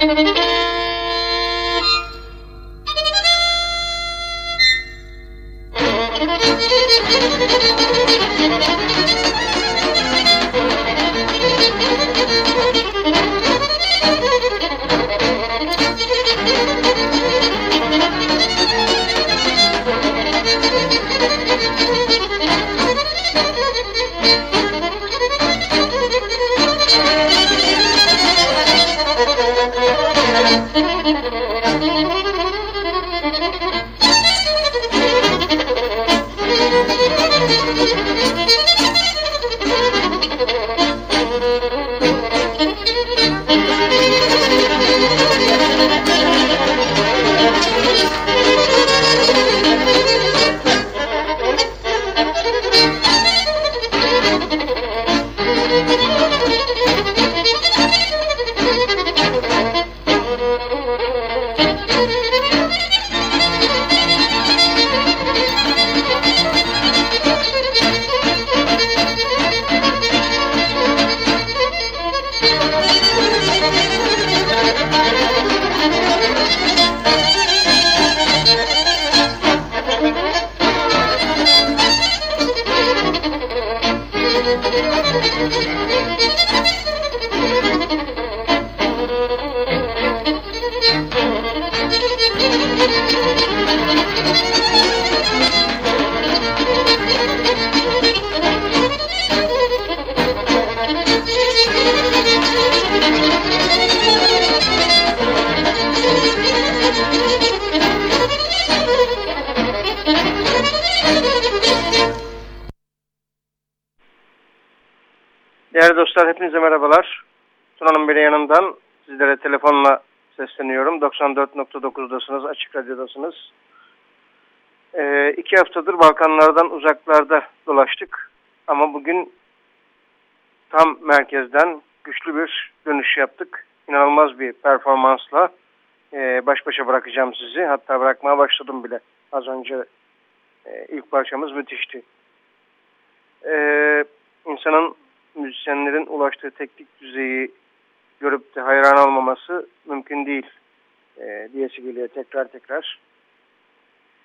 Thank you. Yo pillé, hepinize merhabalar. Tuna'nın biri yanından sizlere telefonla sesleniyorum. 94.9'dasınız, Açık Radyo'dasınız. Ee, iki haftadır Balkanlardan uzaklarda dolaştık. Ama bugün tam merkezden güçlü bir dönüş yaptık. İnanılmaz bir performansla e, baş başa bırakacağım sizi. Hatta bırakmaya başladım bile. Az önce e, ilk parçamız müthişti. Ee, insanın müzisyenlerin ulaştığı teknik düzeyi görüp de hayran olmaması mümkün değil e, diyesi geliyor tekrar tekrar.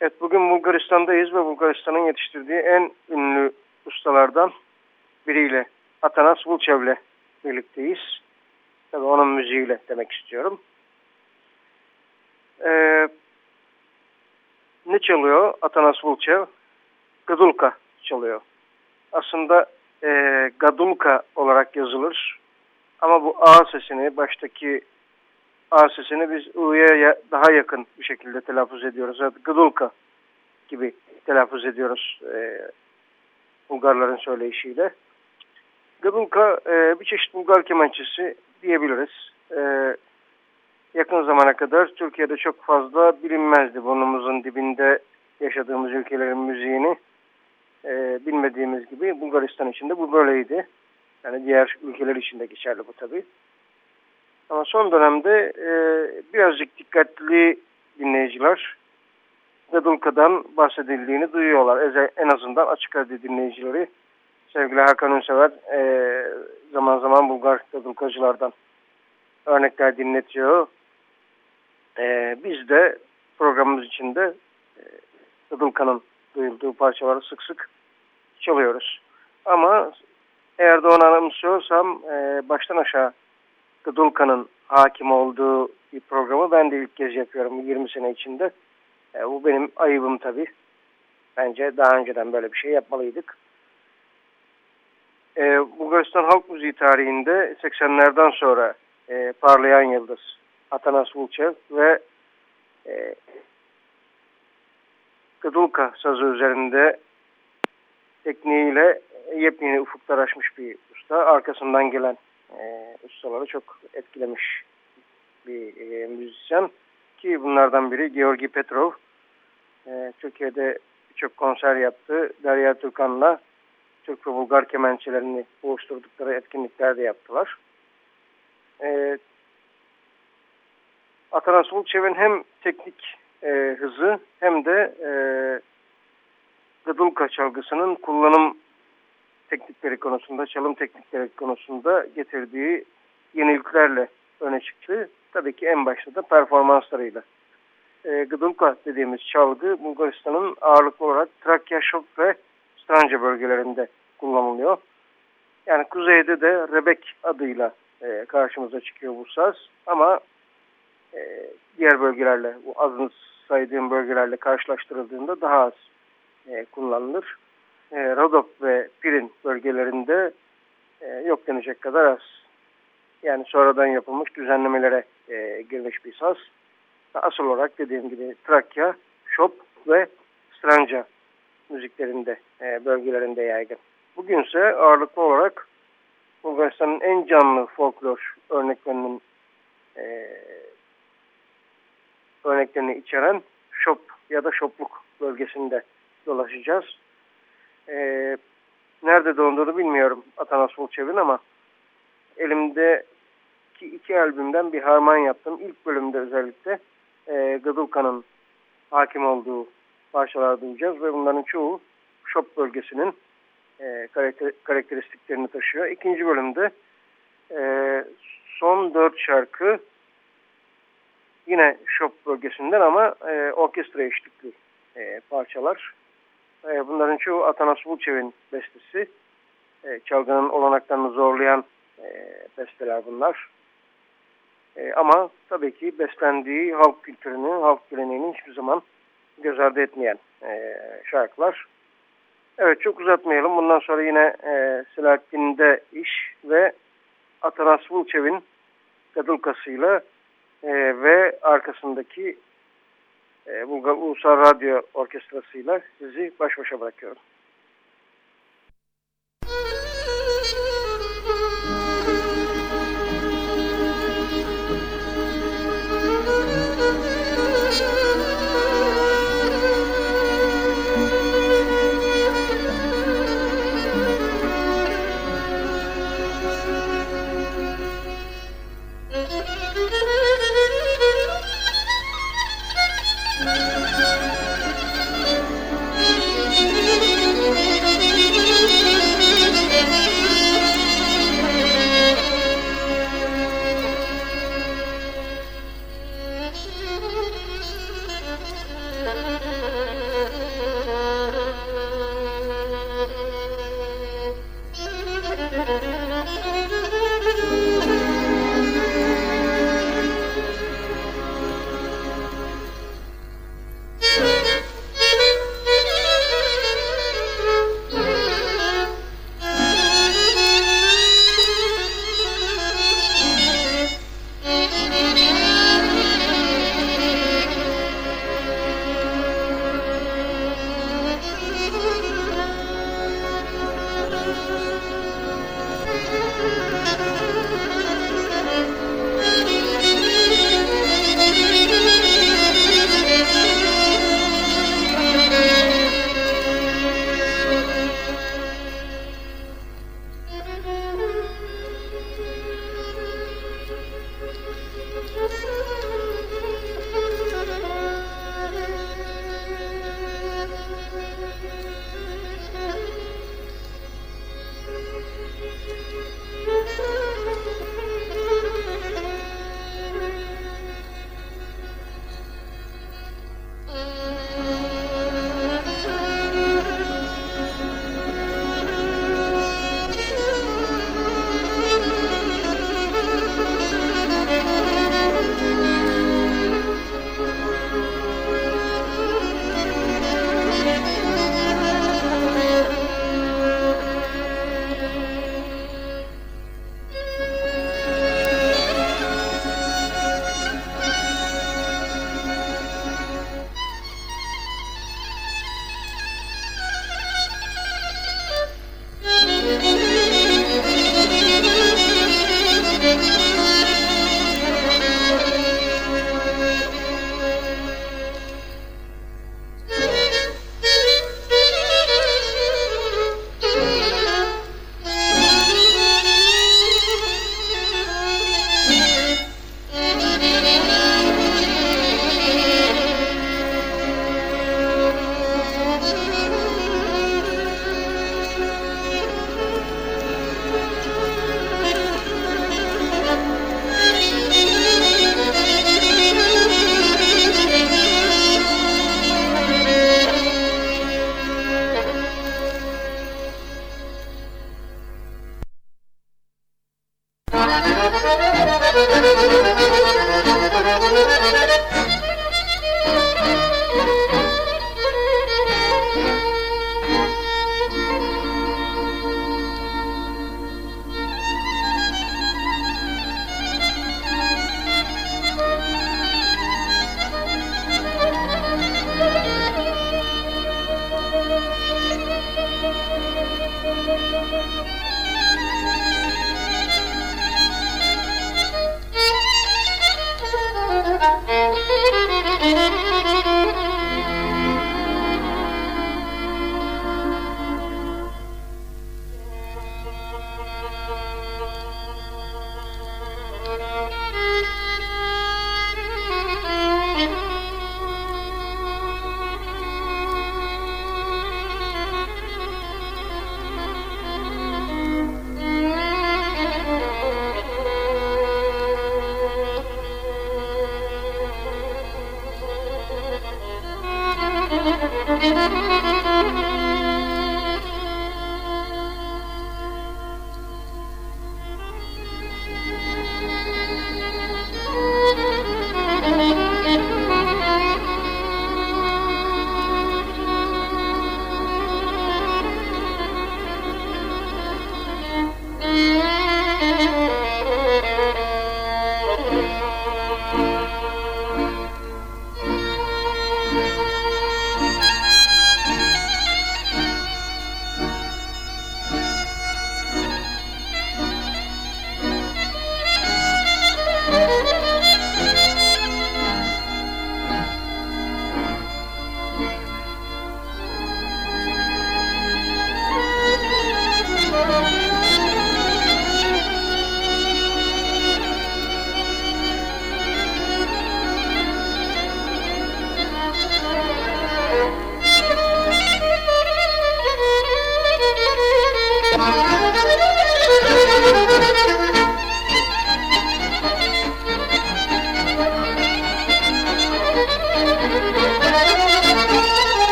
Evet bugün Bulgaristan'dayız ve Bulgaristan'ın yetiştirdiği en ünlü ustalardan biriyle Atanas Vulçev'le birlikteyiz. Tabii onun müziğiyle demek istiyorum. Ee, ne çalıyor Atanas Vulçev? Gıdulka çalıyor. Aslında e, Gadulka olarak yazılır. Ama bu A sesini, baştaki A sesini biz U'ya daha yakın bir şekilde telaffuz ediyoruz. Evet, Gadulka gibi telaffuz ediyoruz e, Bulgarların söyleyişiyle. Gadulka e, bir çeşit Bulgar kemençesi diyebiliriz. E, yakın zamana kadar Türkiye'de çok fazla bilinmezdi burnumuzun dibinde yaşadığımız ülkelerin müziğini e, bilmediğimiz gibi Bulgaristan için de bu böyleydi. Yani diğer ülkeler için de geçerli bu tabii. Ama son dönemde e, birazcık dikkatli dinleyiciler Gadulka'dan bahsedildiğini duyuyorlar. En azından açık radyo dinleyicileri. Sevgili Hakan Ünsever e, zaman zaman Bulgar Gadulkacılardan örnekler dinletiyor. E, biz de programımız içinde e, duyulduğu parçaları sık sık çalıyoruz. Ama eğer doğru anımsıyorsam e, baştan aşağı Gadulka'nın hakim olduğu bir programı ben de ilk kez yapıyorum 20 sene içinde. E, bu benim ayıbım tabii. Bence daha önceden böyle bir şey yapmalıydık. E, Bulgaristan halk müziği tarihinde 80'lerden sonra e, parlayan yıldız Atanas Vulchev ve e, Gadulka sazı üzerinde tekniğiyle yepyeni ufuklar açmış bir usta. Arkasından gelen e, ustaları çok etkilemiş bir e, müzisyen ki bunlardan biri Georgi Petrov. E, Türkiye'de birçok konser yaptı. Derya Türkan'la Türk ve Bulgar kemençelerini buluşturdukları etkinlikler de yaptılar. E, Atanas Vulçev'in hem teknik e, hızı hem de e, Gadulka çalgısının kullanım teknikleri konusunda, çalım teknikleri konusunda getirdiği yeniliklerle öne çıktı. Tabii ki en başta da performanslarıyla. E, Gıdulka dediğimiz çalgı Bulgaristan'ın ağırlıklı olarak Trakya, Şok ve Stranca bölgelerinde kullanılıyor. Yani kuzeyde de Rebek adıyla e, karşımıza çıkıyor bu saz. Ama e, diğer bölgelerle, bu azın saydığım bölgelerle karşılaştırıldığında daha az e, kullanılır. E, Rodop ve Pirin bölgelerinde e, yok denecek kadar az. Yani sonradan yapılmış düzenlemelere e, girmiş bir saz. Asıl olarak dediğim gibi Trakya, Şop ve Stranca müziklerinde, e, bölgelerinde yaygın. Bugünse ağırlıklı olarak Bulgaristan'ın en canlı folklor örneklerinin e, örneklerini içeren Şop ya da Şopluk bölgesinde dolaşacağız. E, nerede doğduğunu bilmiyorum Atanas Volçev'in ama elimde iki, iki albümden bir harman yaptım. İlk bölümde özellikle e, Gadulka'nın hakim olduğu parçalar duyacağız ve bunların çoğu Şop bölgesinin e, karakter, karakteristiklerini taşıyor. İkinci bölümde e, son dört şarkı yine Şop bölgesinden ama e, orkestra eşlikli e, parçalar. E, bunların çoğu Atanas Vulçev'in bestesi. E, çalgının olanaklarını zorlayan e, besteler bunlar. E, ama tabii ki beslendiği halk kültürünü, halk geleneğini hiçbir zaman göz ardı etmeyen e, şarkılar. Evet çok uzatmayalım. Bundan sonra yine e, Selahattin'de iş ve Atanas Vulçev'in Kadılkası'yla e, ve arkasındaki e, Bulgar Ulusal Radyo Orkestrası'yla sizi baş başa bırakıyorum.